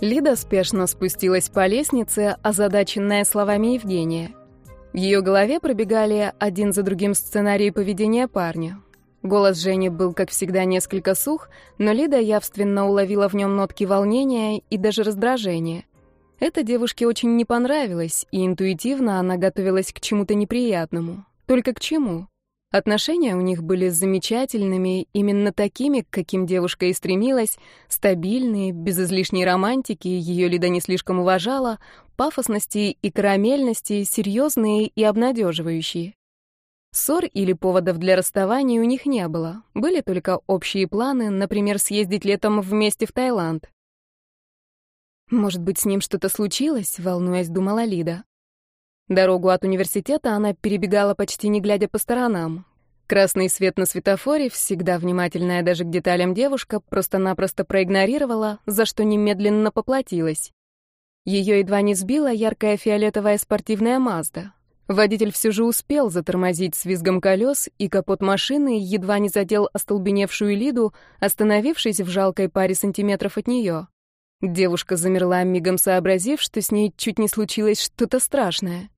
Лида спешно спустилась по лестнице, озадаченная словами Евгения. В ее голове пробегали один за другим сценарии поведения парня. Голос Жени был, как всегда, несколько сух, но Лида явственно уловила в нем нотки волнения и даже раздражения. Эта девушке очень не понравилось, и интуитивно она готовилась к чему-то неприятному. Только к чему? Отношения у них были замечательными, именно такими, к каким девушка и стремилась, стабильные, без излишней романтики, ее Лида не слишком уважала, пафосности и карамельности, серьезные и обнадеживающие. Ссор или поводов для расставания у них не было, были только общие планы, например, съездить летом вместе в Таиланд. «Может быть, с ним что-то случилось?» — волнуясь, думала Лида. Дорогу от университета она перебегала почти не глядя по сторонам. Красный свет на светофоре, всегда внимательная даже к деталям девушка, просто-напросто проигнорировала, за что немедленно поплатилась. Ее едва не сбила яркая фиолетовая спортивная Мазда. Водитель все же успел затормозить с визгом колес, и капот машины едва не задел остолбеневшую Лиду, остановившись в жалкой паре сантиметров от нее. Девушка замерла, мигом сообразив, что с ней чуть не случилось что-то страшное.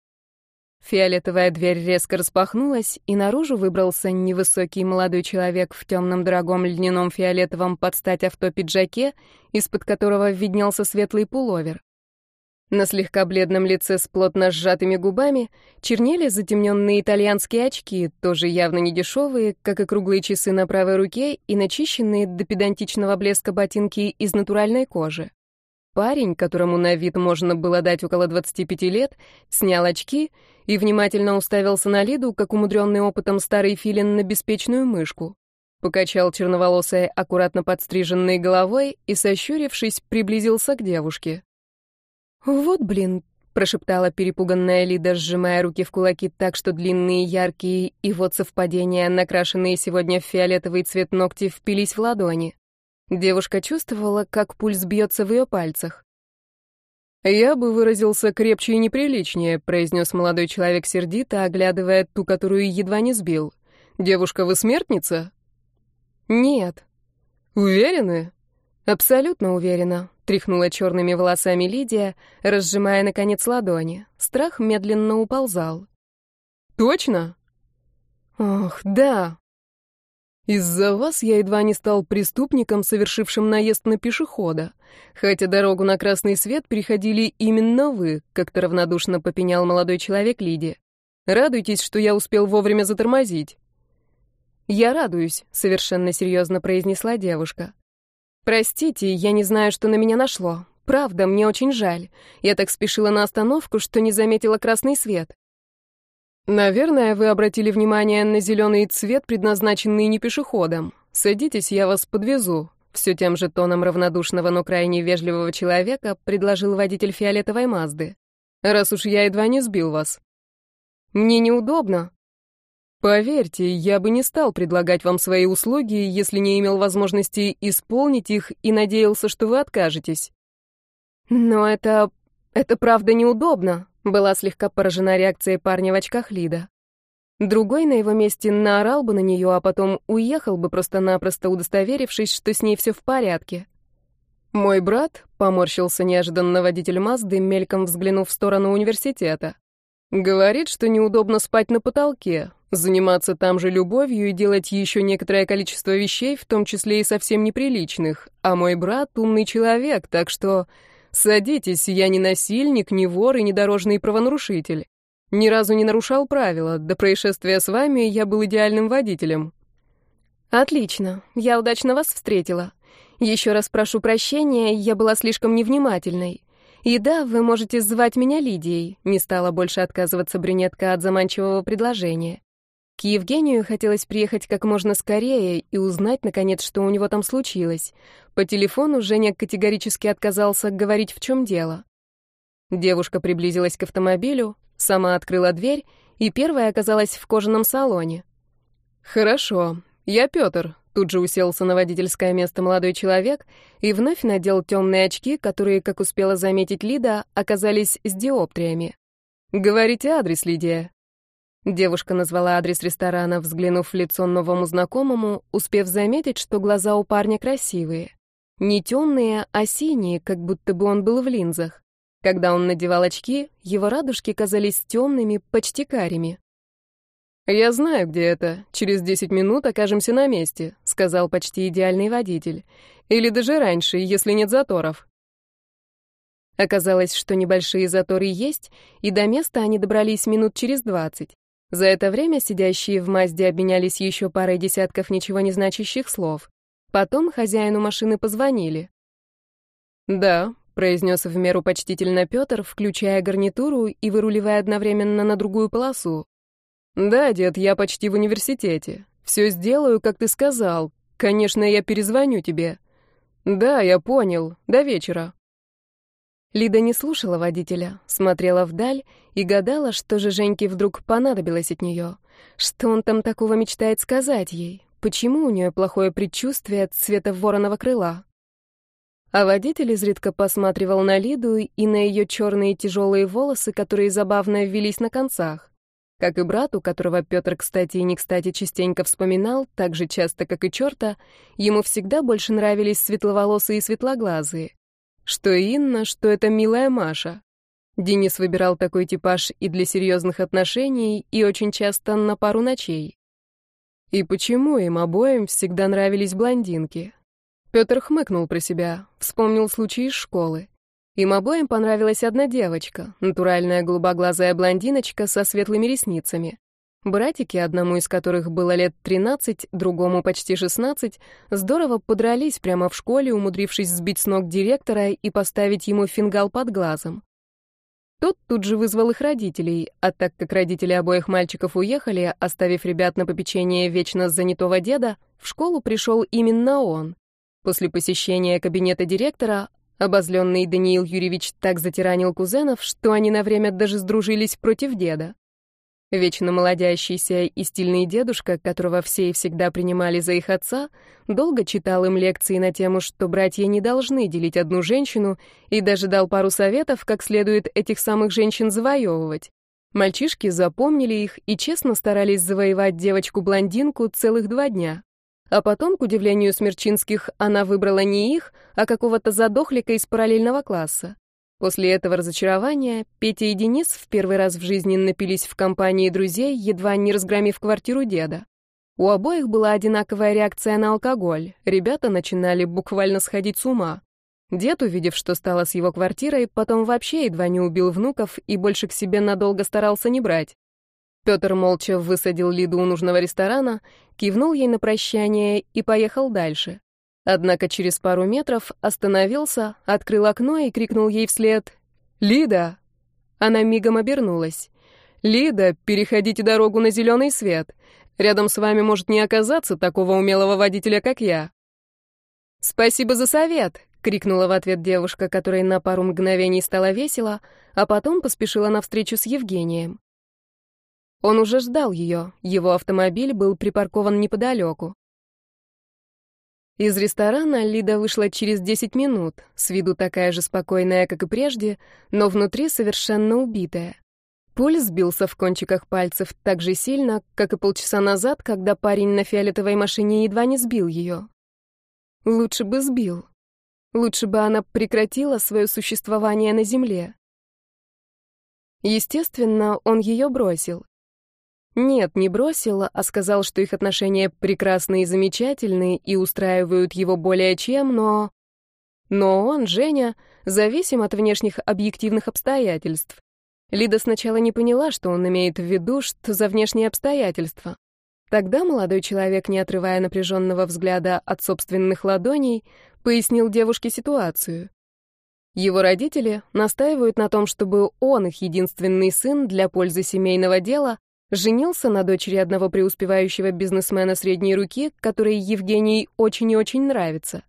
Фиолетовая дверь резко распахнулась, и наружу выбрался невысокий молодой человек в темном дорогом льняном фиолетовом под стать авто из-под которого виднелся светлый пуловер. На слегка бледном лице с плотно сжатыми губами чернели затемненные итальянские очки, тоже явно не дешевые, как и круглые часы на правой руке и начищенные до педантичного блеска ботинки из натуральной кожи. Парень, которому на вид можно было дать около 25 лет, снял очки и внимательно уставился на Лиду, как умудренный опытом старый филин на беспечную мышку. Покачал черноволосой, аккуратно подстриженной головой и, сощурившись, приблизился к девушке. «Вот блин», — прошептала перепуганная Лида, сжимая руки в кулаки так, что длинные, яркие и вот совпадения, накрашенные сегодня в фиолетовый цвет ногти, впились в ладони. Девушка чувствовала, как пульс бьется в ее пальцах. «Я бы выразился крепче и неприличнее», — произнес молодой человек сердито, оглядывая ту, которую едва не сбил. «Девушка, вы смертница?» «Нет». «Уверены?» «Абсолютно уверена», — тряхнула черными волосами Лидия, разжимая, наконец, ладони. Страх медленно уползал. «Точно?» «Ох, да», из-за вас я едва не стал преступником, совершившим наезд на пешехода. Хотя дорогу на красный свет переходили именно вы, как-то равнодушно попенял молодой человек Лиде. Радуйтесь, что я успел вовремя затормозить. Я радуюсь, совершенно серьезно произнесла девушка. Простите, я не знаю, что на меня нашло. Правда, мне очень жаль. Я так спешила на остановку, что не заметила красный свет. Наверное, вы обратили внимание на зеленый цвет, предназначенный не пешеходам. Садитесь, я вас подвезу. Все тем же тоном равнодушного, но крайне вежливого человека предложил водитель фиолетовой Мазды. Раз уж я едва не сбил вас. Мне неудобно. Поверьте, я бы не стал предлагать вам свои услуги, если не имел возможности исполнить их и надеялся, что вы откажетесь. Но это... это правда неудобно, была слегка поражена реакцией парня в очках Лида. Другой на его месте наорал бы на нее, а потом уехал бы просто-напросто удостоверившись, что с ней все в порядке. «Мой брат», — поморщился неожиданно водитель Мазды, мельком взглянув в сторону университета, «говорит, что неудобно спать на потолке, заниматься там же любовью и делать еще некоторое количество вещей, в том числе и совсем неприличных. А мой брат — умный человек, так что «Садитесь, я не насильник, не вор и не дорожный правонарушитель. Ни разу не нарушал правила. До происшествия с вами я был идеальным водителем». «Отлично. Я удачно вас встретила. Еще раз прошу прощения, я была слишком невнимательной. И да, вы можете звать меня Лидией», — не стала больше отказываться брюнетка от заманчивого предложения. К Евгению хотелось приехать как можно скорее и узнать, наконец, что у него там случилось. По телефону Женя категорически отказался говорить, в чем дело. Девушка приблизилась к автомобилю, сама открыла дверь и первая оказалась в кожаном салоне. «Хорошо, я Петр», — тут же уселся на водительское место молодой человек и вновь надел темные очки, которые, как успела заметить Лида, оказались с диоптриями. «Говорите адрес, Лидия». Девушка назвала адрес ресторана, взглянув в лицо новому знакомому, успев заметить, что глаза у парня красивые. Не темные, а синие, как будто бы он был в линзах. Когда он надевал очки, его радужки казались темными, почти карими. «Я знаю, где это. Через десять минут окажемся на месте», — сказал почти идеальный водитель. «Или даже раньше, если нет заторов». Оказалось, что небольшие заторы есть, и до места они добрались минут через двадцать. За это время сидящие в Мазде обменялись еще парой десятков ничего не значащих слов. Потом хозяину машины позвонили. «Да», — произнес в меру почтительно Петр, включая гарнитуру и выруливая одновременно на другую полосу. «Да, дед, я почти в университете. Все сделаю, как ты сказал. Конечно, я перезвоню тебе». «Да, я понял. До вечера». Лида не слушала водителя, смотрела вдаль и гадала, что же Женьке вдруг понадобилось от нее. Что он там такого мечтает сказать ей? Почему у нее плохое предчувствие цвета вороного крыла? А водитель изредка посматривал на Лиду и на ее черные тяжелые волосы, которые забавно ввелись на концах. Как и брату, которого Петр, кстати и не кстати, частенько вспоминал, так же часто, как и черта, ему всегда больше нравились светловолосые и светлоглазые. Что Инна, что это милая Маша. Денис выбирал такой типаж и для серьезных отношений, и очень часто на пару ночей. И почему им обоим всегда нравились блондинки? Петр хмыкнул про себя, вспомнил случай из школы. Им обоим понравилась одна девочка, натуральная голубоглазая блондиночка со светлыми ресницами. Братики, одному из которых было лет 13, другому почти 16, здорово подрались прямо в школе, умудрившись сбить с ног директора и поставить ему фингал под глазом. Тот тут же вызвал их родителей, а так как родители обоих мальчиков уехали, оставив ребят на попечение вечно занятого деда, в школу пришел именно он. После посещения кабинета директора Обозленный Даниил Юрьевич так затиранил кузенов, что они на время даже сдружились против деда. Вечно молодящийся и стильный дедушка, которого все и всегда принимали за их отца, долго читал им лекции на тему, что братья не должны делить одну женщину, и даже дал пару советов, как следует этих самых женщин завоевывать. Мальчишки запомнили их и честно старались завоевать девочку-блондинку целых два дня. А потом, к удивлению Смерчинских, она выбрала не их, а какого-то задохлика из параллельного класса. После этого разочарования Петя и Денис в первый раз в жизни напились в компании друзей, едва не разгромив квартиру деда. У обоих была одинаковая реакция на алкоголь. Ребята начинали буквально сходить с ума. Дед, увидев, что стало с его квартирой, потом вообще едва не убил внуков и больше к себе надолго старался не брать. Петр молча высадил Лиду у нужного ресторана, кивнул ей на прощание и поехал дальше. Однако через пару метров остановился, открыл окно и крикнул ей вслед «Лида!». Она мигом обернулась. «Лида, переходите дорогу на зеленый свет. Рядом с вами может не оказаться такого умелого водителя, как я». «Спасибо за совет!» — крикнула в ответ девушка, которой на пару мгновений стало весело, а потом поспешила навстречу с Евгением. Он уже ждал ее, его автомобиль был припаркован неподалеку. Из ресторана Лида вышла через 10 минут, с виду такая же спокойная, как и прежде, но внутри совершенно убитая. Пульс сбился в кончиках пальцев так же сильно, как и полчаса назад, когда парень на фиолетовой машине едва не сбил ее. Лучше бы сбил. Лучше бы она прекратила свое существование на земле. Естественно, он ее бросил. Нет, не бросила, а сказал, что их отношения прекрасны и замечательны и устраивают его более чем, но... Но он, Женя, зависим от внешних объективных обстоятельств. Лида сначала не поняла, что он имеет в виду, что за внешние обстоятельства. Тогда молодой человек, не отрывая напряженного взгляда от собственных ладоней, пояснил девушке ситуацию. Его родители настаивают на том, чтобы он, их единственный сын, для пользы семейного дела, Женился на дочери одного преуспевающего бизнесмена средней руки, которой Евгений очень и очень нравится.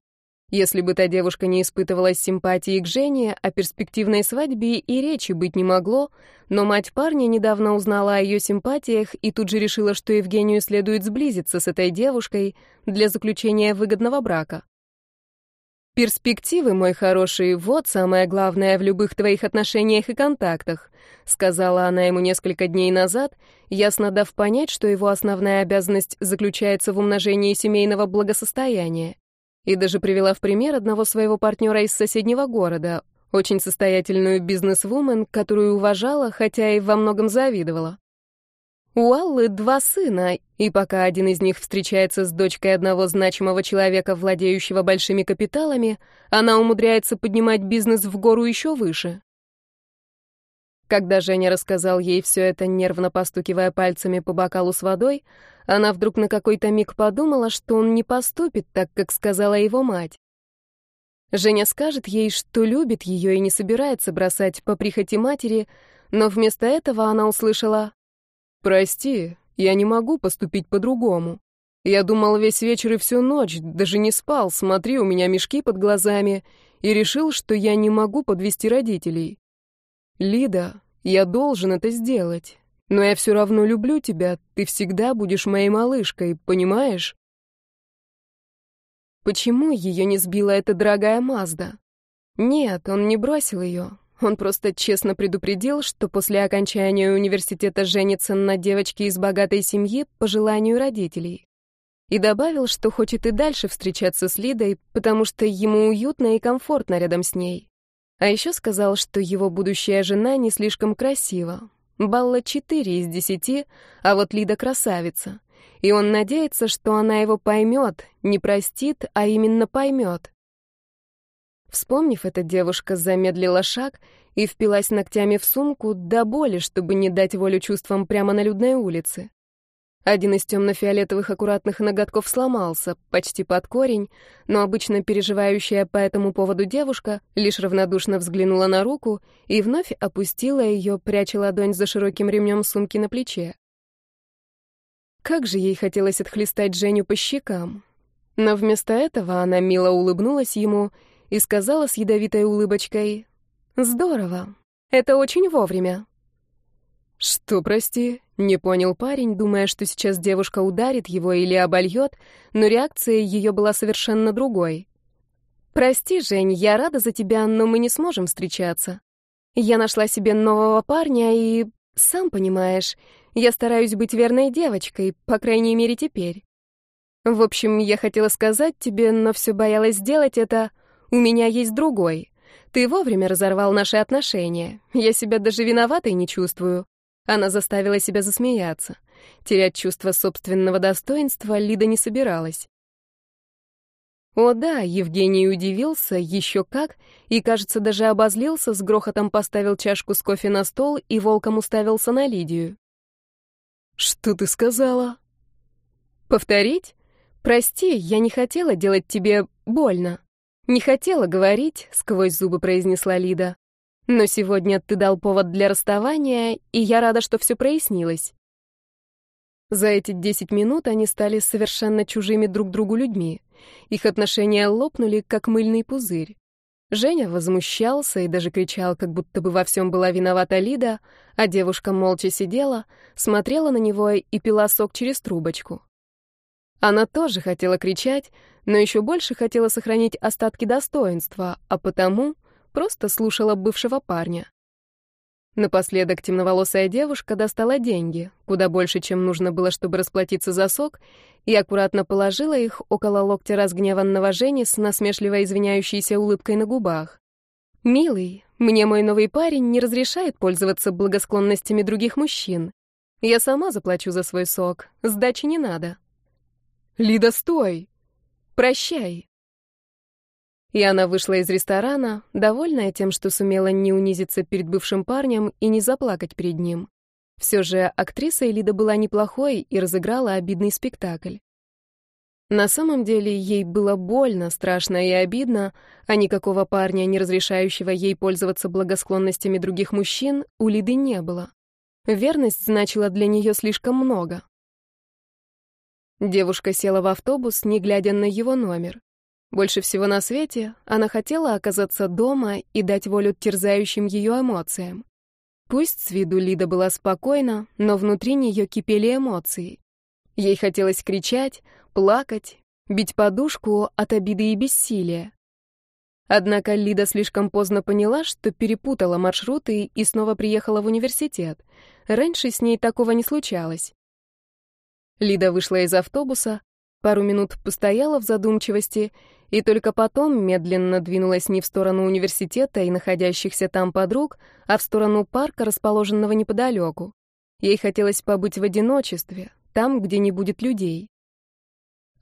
Если бы та девушка не испытывала симпатии к Жене, о перспективной свадьбе и речи быть не могло, но мать парня недавно узнала о ее симпатиях и тут же решила, что Евгению следует сблизиться с этой девушкой для заключения выгодного брака. «Перспективы, мой хороший, вот самое главное в любых твоих отношениях и контактах», сказала она ему несколько дней назад, ясно дав понять, что его основная обязанность заключается в умножении семейного благосостояния. И даже привела в пример одного своего партнера из соседнего города, очень состоятельную бизнес-вумен, которую уважала, хотя и во многом завидовала. У Аллы два сына, и пока один из них встречается с дочкой одного значимого человека, владеющего большими капиталами, она умудряется поднимать бизнес в гору еще выше. Когда Женя рассказал ей все это, нервно постукивая пальцами по бокалу с водой, она вдруг на какой-то миг подумала, что он не поступит так, как сказала его мать. Женя скажет ей, что любит ее и не собирается бросать по прихоти матери, но вместо этого она услышала «Прости, я не могу поступить по-другому. Я думал весь вечер и всю ночь, даже не спал, смотри, у меня мешки под глазами, и решил, что я не могу подвести родителей. Лида, я должен это сделать. Но я все равно люблю тебя, ты всегда будешь моей малышкой, понимаешь?» Почему ее не сбила эта дорогая Мазда? Нет, он не бросил ее. Он просто честно предупредил, что после окончания университета женится на девочке из богатой семьи по желанию родителей. И добавил, что хочет и дальше встречаться с Лидой, потому что ему уютно и комфортно рядом с ней. А еще сказал, что его будущая жена не слишком красива. Балла 4 из 10, а вот Лида красавица. И он надеется, что она его поймет, не простит, а именно поймет. Вспомнив это, девушка замедлила шаг и впилась ногтями в сумку до боли, чтобы не дать волю чувствам прямо на людной улице. Один из темно-фиолетовых аккуратных ноготков сломался, почти под корень, но обычно переживающая по этому поводу девушка лишь равнодушно взглянула на руку и вновь опустила ее, пряча ладонь за широким ремнем сумки на плече. Как же ей хотелось отхлестать Женю по щекам. Но вместо этого она мило улыбнулась ему и сказала с ядовитой улыбочкой «Здорово. Это очень вовремя». «Что, прости?» — не понял парень, думая, что сейчас девушка ударит его или обольет, но реакция ее была совершенно другой. «Прости, Жень, я рада за тебя, но мы не сможем встречаться. Я нашла себе нового парня и... Сам понимаешь, я стараюсь быть верной девочкой, по крайней мере, теперь. В общем, я хотела сказать тебе, но все боялась сделать это. У меня есть другой. Ты вовремя разорвал наши отношения. Я себя даже виноватой не чувствую. Она заставила себя засмеяться. Терять чувство собственного достоинства Лида не собиралась. О да, Евгений удивился, еще как, и, кажется, даже обозлился, с грохотом поставил чашку с кофе на стол и волком уставился на Лидию. «Что ты сказала?» «Повторить? Прости, я не хотела делать тебе больно. «Не хотела говорить», — сквозь зубы произнесла Лида. «Но сегодня ты дал повод для расставания, и я рада, что все прояснилось». За эти десять минут они стали совершенно чужими друг другу людьми. Их отношения лопнули, как мыльный пузырь. Женя возмущался и даже кричал, как будто бы во всем была виновата Лида, а девушка молча сидела, смотрела на него и пила сок через трубочку. Она тоже хотела кричать, но еще больше хотела сохранить остатки достоинства, а потому просто слушала бывшего парня. Напоследок темноволосая девушка достала деньги, куда больше, чем нужно было, чтобы расплатиться за сок, и аккуратно положила их около локтя разгневанного Жени с насмешливо извиняющейся улыбкой на губах. «Милый, мне мой новый парень не разрешает пользоваться благосклонностями других мужчин. Я сама заплачу за свой сок, сдачи не надо». «Лида, стой!» Прощай!» И она вышла из ресторана, довольная тем, что сумела не унизиться перед бывшим парнем и не заплакать перед ним. Все же актриса Элида была неплохой и разыграла обидный спектакль. На самом деле ей было больно, страшно и обидно, а никакого парня, не разрешающего ей пользоваться благосклонностями других мужчин, у Лиды не было. Верность значила для нее слишком много. Девушка села в автобус, не глядя на его номер. Больше всего на свете она хотела оказаться дома и дать волю терзающим ее эмоциям. Пусть с виду Лида была спокойна, но внутри нее кипели эмоции. Ей хотелось кричать, плакать, бить подушку от обиды и бессилия. Однако Лида слишком поздно поняла, что перепутала маршруты и снова приехала в университет. Раньше с ней такого не случалось. Лида вышла из автобуса, пару минут постояла в задумчивости и только потом медленно двинулась не в сторону университета и находящихся там подруг, а в сторону парка, расположенного неподалеку. Ей хотелось побыть в одиночестве, там, где не будет людей.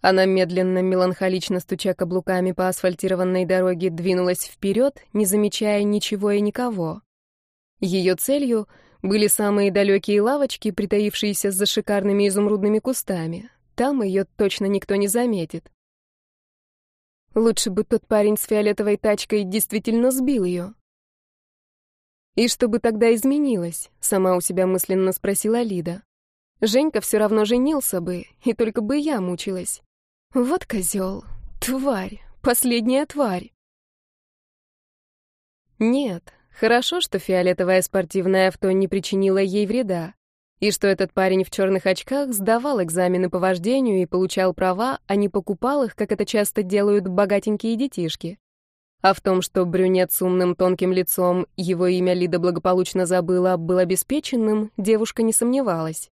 Она медленно, меланхолично стуча каблуками по асфальтированной дороге, двинулась вперед, не замечая ничего и никого. Ее целью были самые далекие лавочки, притаившиеся за шикарными изумрудными кустами. Там ее точно никто не заметит. Лучше бы тот парень с фиолетовой тачкой действительно сбил ее. «И что бы тогда изменилось?» — сама у себя мысленно спросила Лида. «Женька все равно женился бы, и только бы я мучилась. Вот козел, тварь, последняя тварь». Нет, хорошо, что фиолетовое спортивное авто не причинило ей вреда и что этот парень в черных очках сдавал экзамены по вождению и получал права, а не покупал их, как это часто делают богатенькие детишки. А в том, что брюнет с умным тонким лицом, его имя Лида благополучно забыла, был обеспеченным, девушка не сомневалась.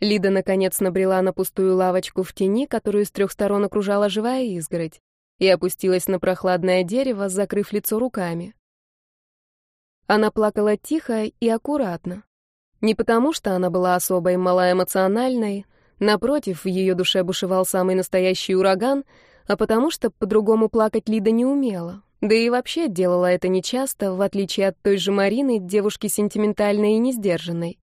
Лида, наконец, набрела на пустую лавочку в тени, которую с трех сторон окружала живая изгородь, и опустилась на прохладное дерево, закрыв лицо руками. Она плакала тихо и аккуратно. Не потому, что она была особой малоэмоциональной, напротив, в ее душе бушевал самый настоящий ураган, а потому что по-другому плакать Лида не умела. Да и вообще делала это нечасто, в отличие от той же Марины, девушки сентиментальной и несдержанной.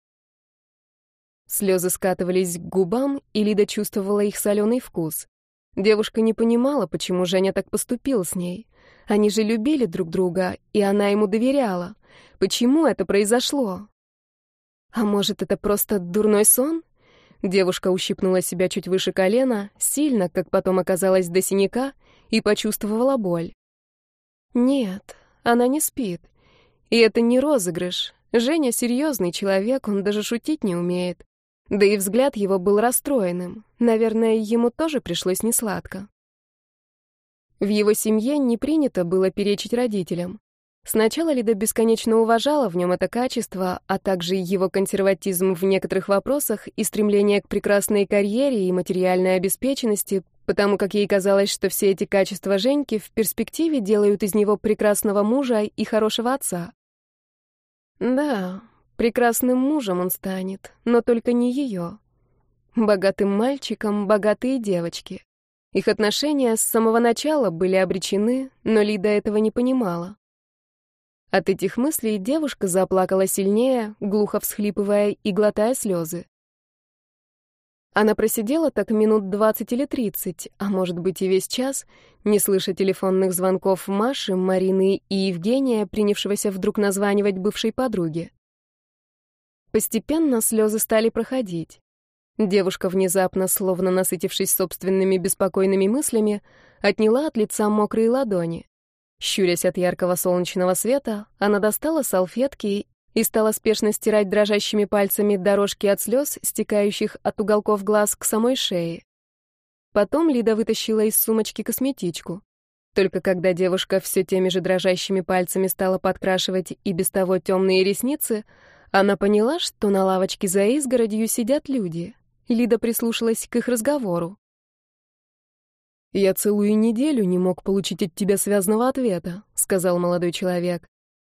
Слезы скатывались к губам, и Лида чувствовала их соленый вкус. Девушка не понимала, почему Женя так поступил с ней. Они же любили друг друга, и она ему доверяла. Почему это произошло? А может, это просто дурной сон? Девушка ущипнула себя чуть выше колена, сильно, как потом оказалось, до синяка, и почувствовала боль. Нет, она не спит. И это не розыгрыш. Женя серьезный человек, он даже шутить не умеет. Да и взгляд его был расстроенным. Наверное, ему тоже пришлось несладко. В его семье не принято было перечить родителям. Сначала Лида бесконечно уважала в нем это качество, а также его консерватизм в некоторых вопросах и стремление к прекрасной карьере и материальной обеспеченности, потому как ей казалось, что все эти качества Женьки в перспективе делают из него прекрасного мужа и хорошего отца. Да, прекрасным мужем он станет, но только не ее. Богатым мальчиком, богатые девочки. Их отношения с самого начала были обречены, но Лида этого не понимала. От этих мыслей девушка заплакала сильнее, глухо всхлипывая и глотая слезы. Она просидела так минут двадцать или тридцать, а может быть и весь час, не слыша телефонных звонков Маши, Марины и Евгения, принявшегося вдруг названивать бывшей подруге. Постепенно слезы стали проходить. Девушка внезапно, словно насытившись собственными беспокойными мыслями, отняла от лица мокрые ладони. Щурясь от яркого солнечного света, она достала салфетки и стала спешно стирать дрожащими пальцами дорожки от слез, стекающих от уголков глаз к самой шее. Потом Лида вытащила из сумочки косметичку. Только когда девушка все теми же дрожащими пальцами стала подкрашивать и без того темные ресницы, она поняла, что на лавочке за изгородью сидят люди. Лида прислушалась к их разговору. «Я целую неделю не мог получить от тебя связного ответа», — сказал молодой человек.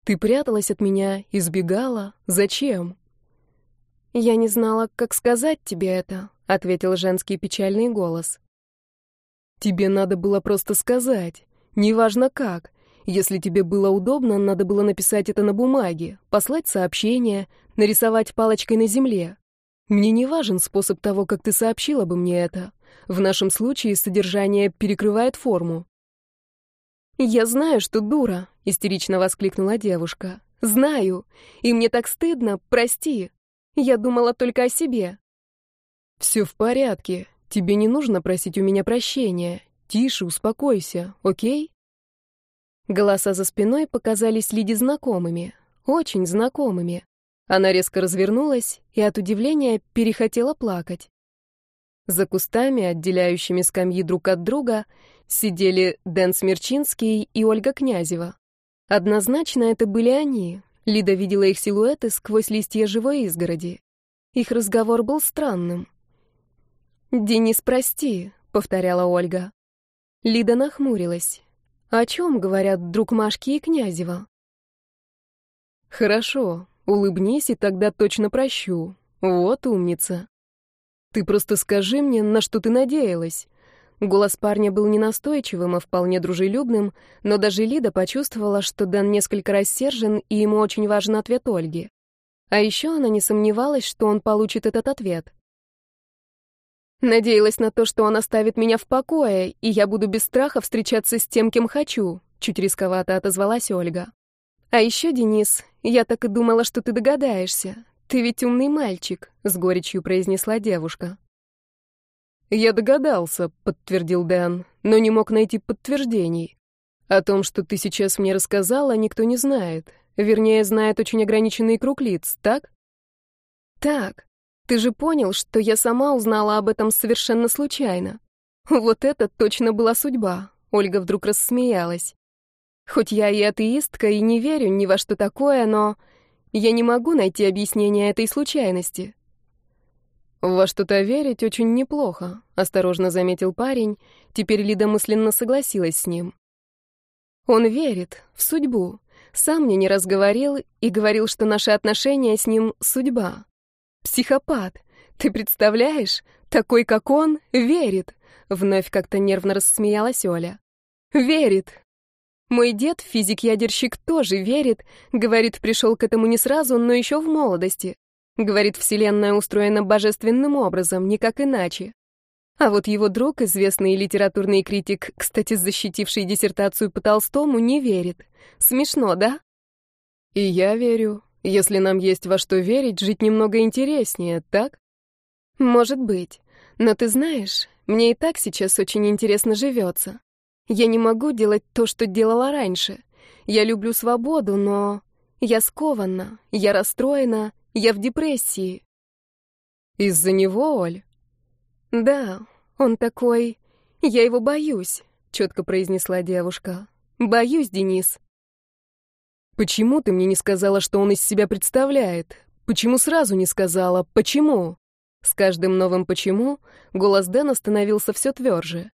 «Ты пряталась от меня, избегала. Зачем?» «Я не знала, как сказать тебе это», — ответил женский печальный голос. «Тебе надо было просто сказать. Неважно как. Если тебе было удобно, надо было написать это на бумаге, послать сообщение, нарисовать палочкой на земле. Мне не важен способ того, как ты сообщила бы мне это. В нашем случае содержание перекрывает форму. «Я знаю, что дура», — истерично воскликнула девушка. «Знаю. И мне так стыдно. Прости. Я думала только о себе». «Все в порядке. Тебе не нужно просить у меня прощения. Тише, успокойся, окей?» Голоса за спиной показались Лиде знакомыми. Очень знакомыми. Она резко развернулась и от удивления перехотела плакать. За кустами, отделяющими скамьи друг от друга, сидели Дэн Смерчинский и Ольга Князева. Однозначно это были они. Лида видела их силуэты сквозь листья живой изгороди. Их разговор был странным. «Денис, прости», — повторяла Ольга. Лида нахмурилась. О чем говорят друг Машки и Князева? Хорошо, улыбнись, и тогда точно прощу. Вот умница. Ты просто скажи мне, на что ты надеялась. Голос парня был не настойчивым, а вполне дружелюбным, но даже Лида почувствовала, что Дэн несколько рассержен, и ему очень важен ответ Ольги. А еще она не сомневалась, что он получит этот ответ. Надеялась на то, что он оставит меня в покое, и я буду без страха встречаться с тем, кем хочу, чуть рисковато отозвалась Ольга. А еще, Денис, я так и думала, что ты догадаешься. Ты ведь умный мальчик, с горечью произнесла девушка. Я догадался, подтвердил Дэн, но не мог найти подтверждений. О том, что ты сейчас мне рассказала, никто не знает. Вернее, знает очень ограниченный круг лиц, так? Так. Ты же понял, что я сама узнала об этом совершенно случайно. Вот это точно была судьба. Ольга вдруг рассмеялась. Хоть я и атеистка, и не верю ни во что такое, но я не могу найти объяснение этой случайности. «Во что-то верить очень неплохо», — осторожно заметил парень. Теперь Лида мысленно согласилась с ним. «Он верит в судьбу. Сам мне не раз говорил и говорил, что наши отношения с ним — судьба. Психопат. Ты представляешь? Такой, как он, верит. Вновь как-то нервно рассмеялась Оля. Верит. Мой дед, физик-ядерщик, тоже верит. Говорит, пришел к этому не сразу, но еще в молодости. Говорит, Вселенная устроена божественным образом, никак иначе. А вот его друг, известный литературный критик, кстати, защитивший диссертацию по Толстому, не верит. Смешно, да? И я верю. Если нам есть во что верить, жить немного интереснее, так? Может быть. Но ты знаешь, мне и так сейчас очень интересно живется. Я не могу делать то, что делала раньше. Я люблю свободу, но я скована, я расстроена, я в депрессии. Из-за него, Оль? Да, он такой... Я его боюсь, четко произнесла девушка. Боюсь, Денис. Почему ты мне не сказала, что он из себя представляет? Почему сразу не сказала? Почему? С каждым новым «почему» голос Дэна становился все тверже.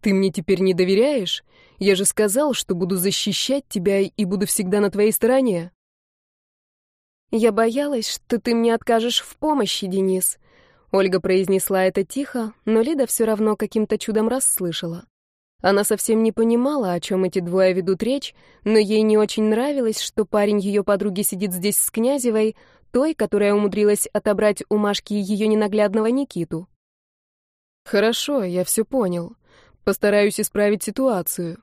«Ты мне теперь не доверяешь? Я же сказал, что буду защищать тебя и буду всегда на твоей стороне». «Я боялась, что ты мне откажешь в помощи, Денис». Ольга произнесла это тихо, но Лида все равно каким-то чудом расслышала. Она совсем не понимала, о чем эти двое ведут речь, но ей не очень нравилось, что парень ее подруги сидит здесь с Князевой, той, которая умудрилась отобрать у Машки ее ненаглядного Никиту. «Хорошо, я все понял. Постараюсь исправить ситуацию.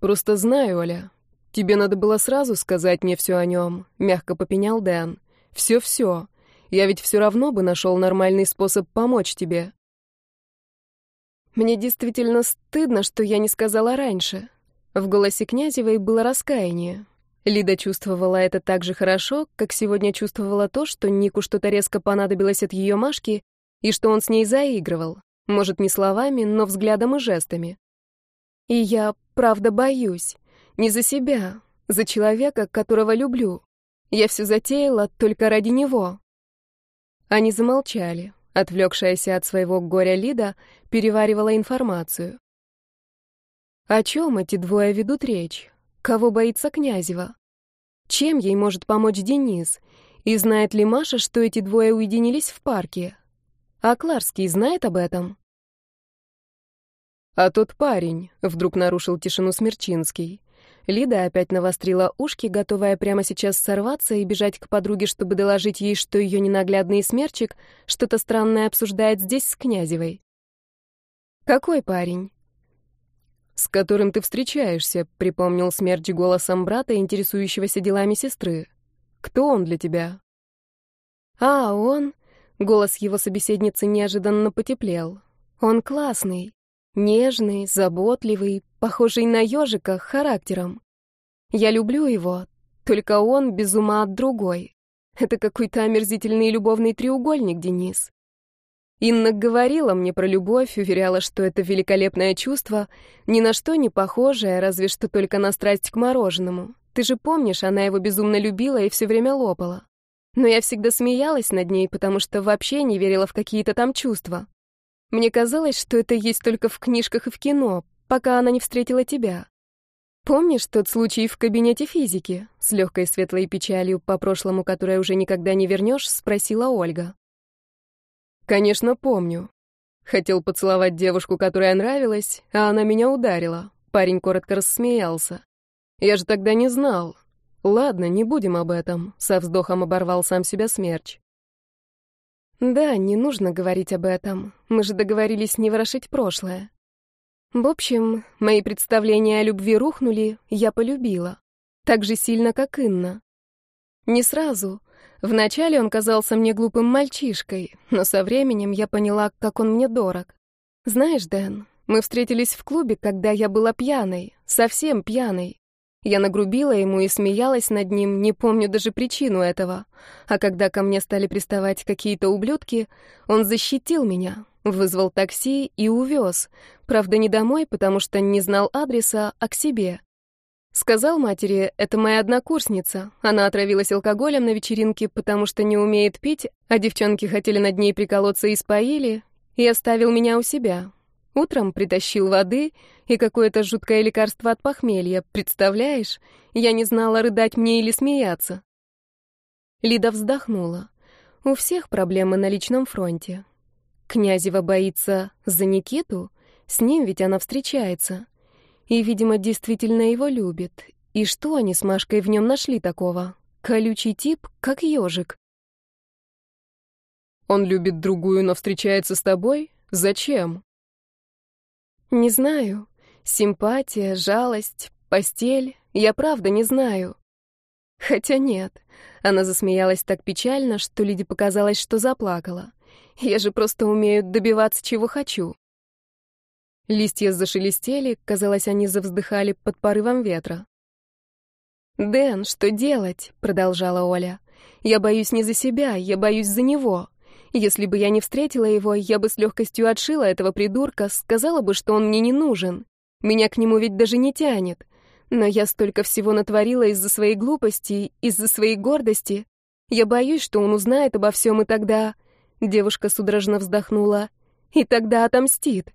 Просто знаю, Оля, тебе надо было сразу сказать мне все о нем», — мягко попенял Дэн. «Все-все. Я ведь все равно бы нашел нормальный способ помочь тебе». Мне действительно стыдно, что я не сказала раньше. В голосе Князевой было раскаяние. Лида чувствовала это так же хорошо, как сегодня чувствовала то, что Нику что-то резко понадобилось от ее Машки, и что он с ней заигрывал. Может, не словами, но взглядом и жестами. И я, правда, боюсь. Не за себя, за человека, которого люблю. Я все затеяла только ради него. Они замолчали. Отвлекшаяся от своего горя Лида переваривала информацию. О чем эти двое ведут речь? Кого боится Князева? Чем ей может помочь Денис? И знает ли Маша, что эти двое уединились в парке? А Кларский знает об этом? А тот парень, вдруг нарушил тишину Смерчинский. Лида опять навострила ушки, готовая прямо сейчас сорваться и бежать к подруге, чтобы доложить ей, что ее ненаглядный смерчик что-то странное обсуждает здесь с Князевой. «Какой парень?» «С которым ты встречаешься», — припомнил смерч голосом брата, интересующегося делами сестры. «Кто он для тебя?» «А, он...» — голос его собеседницы неожиданно потеплел. «Он классный. Нежный, заботливый, похожий на ежика характером. Я люблю его, только он без ума от другой. Это какой-то омерзительный любовный треугольник, Денис. Инна говорила мне про любовь, уверяла, что это великолепное чувство, ни на что не похожее, разве что только на страсть к мороженому. Ты же помнишь, она его безумно любила и все время лопала. Но я всегда смеялась над ней, потому что вообще не верила в какие-то там чувства. Мне казалось, что это есть только в книжках и в кино, пока она не встретила тебя. Помнишь тот случай в кабинете физики? С легкой светлой печалью по прошлому, которое уже никогда не вернешь, спросила Ольга. Конечно, помню. Хотел поцеловать девушку, которая нравилась, а она меня ударила. Парень коротко рассмеялся. Я же тогда не знал. Ладно, не будем об этом. Со вздохом оборвал сам себя смерч. Да, не нужно говорить об этом. Мы же договорились не ворошить прошлое. В общем, мои представления о любви рухнули, я полюбила. Так же сильно, как Инна. Не сразу. Вначале он казался мне глупым мальчишкой, но со временем я поняла, как он мне дорог. Знаешь, Дэн, мы встретились в клубе, когда я была пьяной, совсем пьяной. Я нагрубила ему и смеялась над ним, не помню даже причину этого. А когда ко мне стали приставать какие-то ублюдки, он защитил меня, вызвал такси и увез. Правда, не домой, потому что не знал адреса, а к себе. Сказал матери, это моя однокурсница. Она отравилась алкоголем на вечеринке, потому что не умеет пить, а девчонки хотели над ней приколоться и споили, и оставил меня у себя. Утром притащил воды и какое-то жуткое лекарство от похмелья. Представляешь? Я не знала, рыдать мне или смеяться. Лида вздохнула. У всех проблемы на личном фронте. Князева боится за Никиту, с ним ведь она встречается. И, видимо, действительно его любит. И что они с Машкой в нем нашли такого? Колючий тип, как ежик. Он любит другую, но встречается с тобой? Зачем? Не знаю. Симпатия, жалость, постель. Я правда не знаю. Хотя нет. Она засмеялась так печально, что Лиде показалось, что заплакала. Я же просто умею добиваться, чего хочу. Листья зашелестели, казалось, они завздыхали под порывом ветра. «Дэн, что делать?» — продолжала Оля. «Я боюсь не за себя, я боюсь за него. Если бы я не встретила его, я бы с легкостью отшила этого придурка, сказала бы, что он мне не нужен. Меня к нему ведь даже не тянет. Но я столько всего натворила из-за своей глупости, из-за своей гордости. Я боюсь, что он узнает обо всем, и тогда...» Девушка судорожно вздохнула. «И тогда отомстит.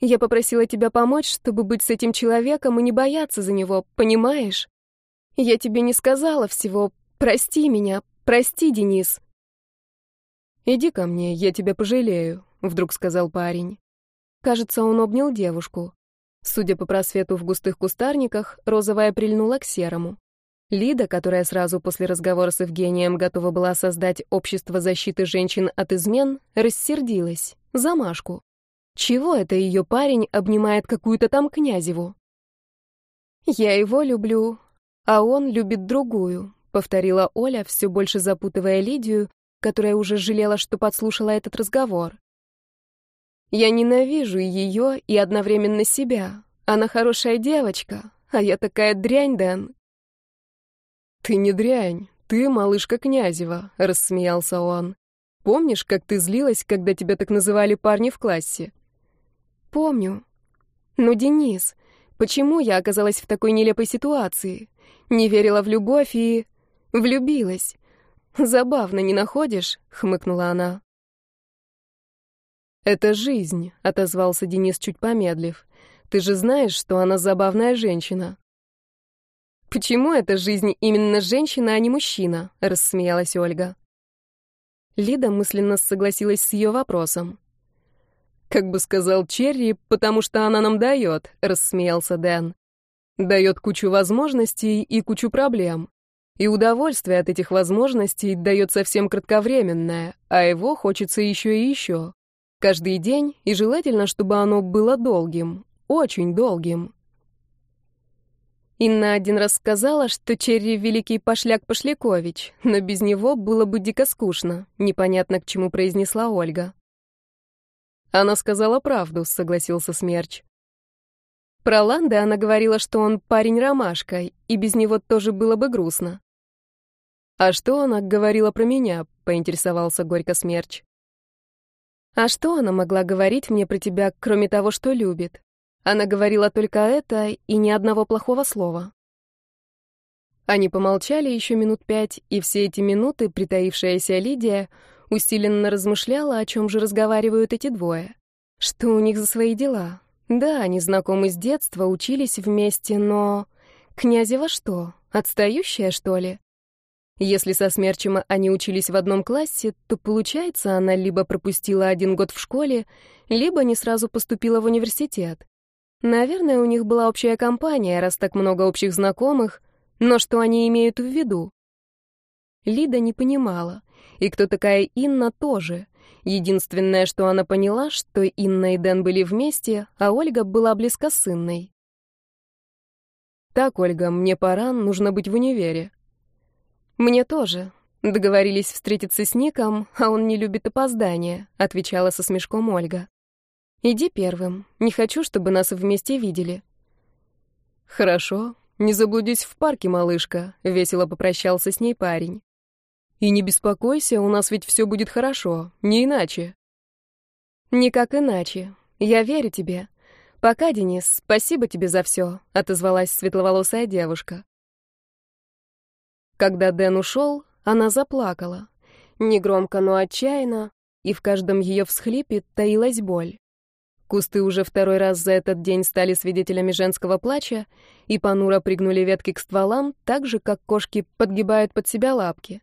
Я попросила тебя помочь, чтобы быть с этим человеком и не бояться за него, понимаешь? Я тебе не сказала всего. Прости меня, прости, Денис». «Иди ко мне, я тебя пожалею», — вдруг сказал парень. Кажется, он обнял девушку. Судя по просвету в густых кустарниках, розовая прильнула к серому. Лида, которая сразу после разговора с Евгением готова была создать общество защиты женщин от измен, рассердилась. За Машку. Чего это ее парень обнимает какую-то там князеву? «Я его люблю, а он любит другую», — повторила Оля, все больше запутывая Лидию, которая уже жалела, что подслушала этот разговор. Я ненавижу ее и одновременно себя. Она хорошая девочка, а я такая дрянь, Дэн. Ты не дрянь, ты малышка Князева, рассмеялся он. Помнишь, как ты злилась, когда тебя так называли парни в классе? Помню. Но, Денис, почему я оказалась в такой нелепой ситуации? Не верила в любовь и... влюбилась. «Забавно, не находишь?» — хмыкнула она. «Это жизнь», — отозвался Денис, чуть помедлив. «Ты же знаешь, что она забавная женщина». «Почему это жизнь именно женщина, а не мужчина?» — рассмеялась Ольга. Лида мысленно согласилась с ее вопросом. «Как бы сказал Черри, потому что она нам дает», — рассмеялся Дэн. «Дает кучу возможностей и кучу проблем. И удовольствие от этих возможностей дает совсем кратковременное, а его хочется еще и еще. Каждый день, и желательно, чтобы оно было долгим, очень долгим. Инна один раз сказала, что Черри — великий пошляк Пошлякович, но без него было бы дико скучно, непонятно к чему произнесла Ольга. Она сказала правду, согласился Смерч. Про Ланда она говорила, что он парень-ромашка, и без него тоже было бы грустно. «А что она говорила про меня?» — поинтересовался Горько Смерч. «А что она могла говорить мне про тебя, кроме того, что любит? Она говорила только это и ни одного плохого слова». Они помолчали еще минут пять, и все эти минуты притаившаяся Лидия усиленно размышляла, о чем же разговаривают эти двое. Что у них за свои дела? Да, они знакомы с детства, учились вместе, но... Князева что, отстающая, что ли? Если со Смерчем они учились в одном классе, то, получается, она либо пропустила один год в школе, либо не сразу поступила в университет. Наверное, у них была общая компания, раз так много общих знакомых, но что они имеют в виду? Лида не понимала, и кто такая Инна тоже. Единственное, что она поняла, что Инна и Дэн были вместе, а Ольга была близка с Инной. «Так, Ольга, мне пора, нужно быть в универе». «Мне тоже. Договорились встретиться с Ником, а он не любит опоздания», — отвечала со смешком Ольга. «Иди первым. Не хочу, чтобы нас вместе видели». «Хорошо. Не заблудись в парке, малышка», — весело попрощался с ней парень. «И не беспокойся, у нас ведь все будет хорошо, не иначе». «Никак иначе. Я верю тебе. Пока, Денис, спасибо тебе за все», — отозвалась светловолосая девушка. Когда Дэн ушел, она заплакала. Негромко, но отчаянно, и в каждом ее всхлипе таилась боль. Кусты уже второй раз за этот день стали свидетелями женского плача и понуро пригнули ветки к стволам, так же, как кошки подгибают под себя лапки.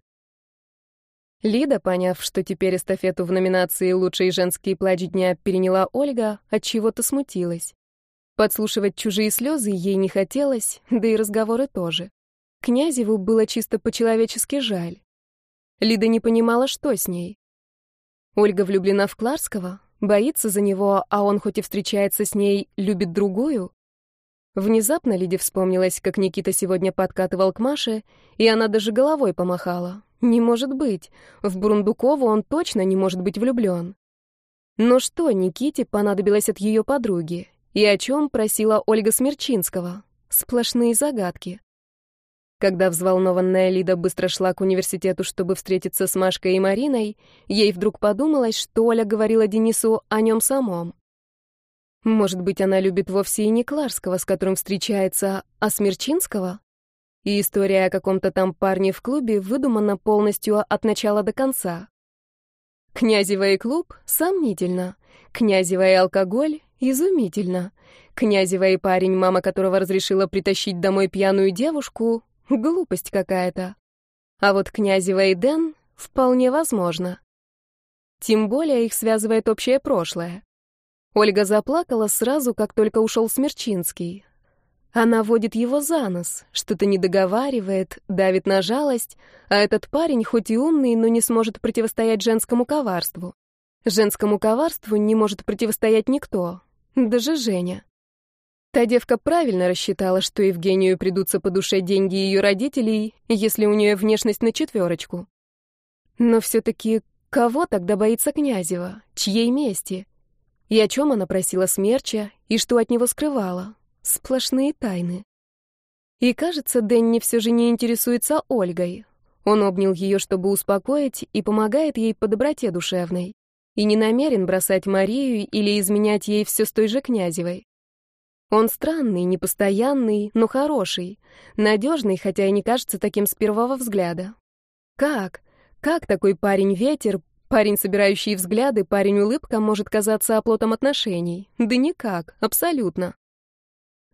Лида, поняв, что теперь эстафету в номинации «Лучший женский плач дня» переняла Ольга, от чего то смутилась. Подслушивать чужие слезы ей не хотелось, да и разговоры тоже. Князеву было чисто по-человечески жаль. Лида не понимала, что с ней. Ольга влюблена в Кларского, боится за него, а он хоть и встречается с ней, любит другую. Внезапно Лиде вспомнилась, как Никита сегодня подкатывал к Маше, и она даже головой помахала. Не может быть. В Бурундукову он точно не может быть влюблен. Но что Никите понадобилось от ее подруги? И о чем просила Ольга Смерчинского? Сплошные загадки. Когда взволнованная Лида быстро шла к университету, чтобы встретиться с Машкой и Мариной, ей вдруг подумалось, что Оля говорила Денису о нем самом. Может быть, она любит вовсе и не Кларского, с которым встречается, а Смерчинского? И история о каком-то там парне в клубе выдумана полностью от начала до конца. Князева и клуб — сомнительно. Князева и алкоголь — изумительно. Князева и парень, мама которого разрешила притащить домой пьяную девушку Глупость какая-то. А вот Князева и Дэн вполне возможно. Тем более их связывает общее прошлое. Ольга заплакала сразу, как только ушел Смерчинский. Она водит его за нос, что-то не договаривает, давит на жалость, а этот парень хоть и умный, но не сможет противостоять женскому коварству. Женскому коварству не может противостоять никто, даже Женя. Та девка правильно рассчитала, что Евгению придутся по душе деньги ее родителей, если у нее внешность на четверочку. Но все-таки кого тогда боится Князева? Чьей мести? И о чем она просила смерча, и что от него скрывала? Сплошные тайны. И кажется, Дэнни все же не интересуется Ольгой. Он обнял ее, чтобы успокоить, и помогает ей по доброте душевной. И не намерен бросать Марию или изменять ей все с той же Князевой. Он странный, непостоянный, но хороший, надежный, хотя и не кажется таким с первого взгляда. Как? Как такой парень-ветер, парень, собирающий взгляды, парень-улыбка может казаться оплотом отношений? Да никак, абсолютно.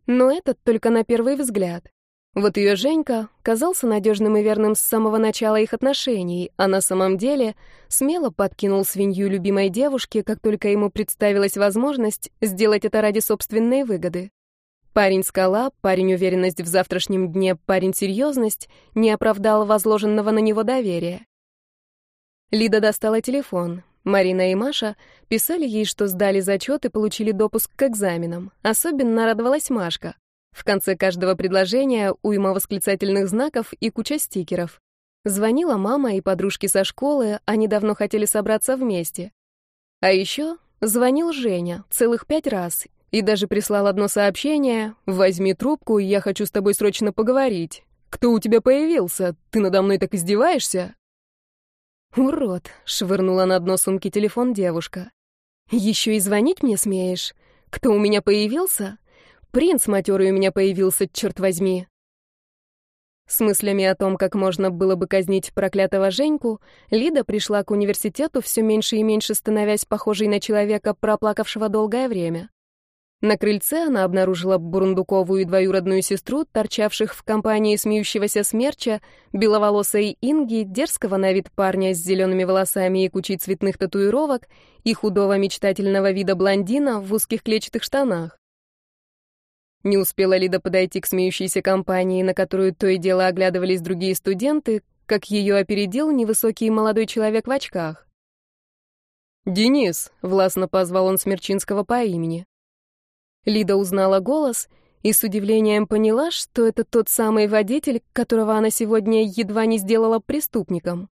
Но этот только на первый взгляд. Вот ее Женька казался надежным и верным с самого начала их отношений, а на самом деле смело подкинул свинью любимой девушке, как только ему представилась возможность сделать это ради собственной выгоды. Парень-скала, парень-уверенность в завтрашнем дне, парень-серьезность не оправдал возложенного на него доверия. Лида достала телефон. Марина и Маша писали ей, что сдали зачет и получили допуск к экзаменам. Особенно радовалась Машка. В конце каждого предложения уйма восклицательных знаков и куча стикеров. Звонила мама и подружки со школы, они давно хотели собраться вместе. А еще звонил Женя целых пять раз и даже прислал одно сообщение «Возьми трубку, я хочу с тобой срочно поговорить. Кто у тебя появился? Ты надо мной так издеваешься?» «Урод!» — швырнула на дно сумки телефон девушка. «Еще и звонить мне смеешь? Кто у меня появился? Принц матерый у меня появился, черт возьми. С мыслями о том, как можно было бы казнить проклятого Женьку, Лида пришла к университету, все меньше и меньше становясь похожей на человека, проплакавшего долгое время. На крыльце она обнаружила Бурундукову и двоюродную сестру, торчавших в компании смеющегося смерча, беловолосой Инги, дерзкого на вид парня с зелеными волосами и кучей цветных татуировок, и худого мечтательного вида блондина в узких клетчатых штанах. Не успела Лида подойти к смеющейся компании, на которую то и дело оглядывались другие студенты, как ее опередил невысокий молодой человек в очках. «Денис», — властно позвал он Смерчинского по имени. Лида узнала голос и с удивлением поняла, что это тот самый водитель, которого она сегодня едва не сделала преступником.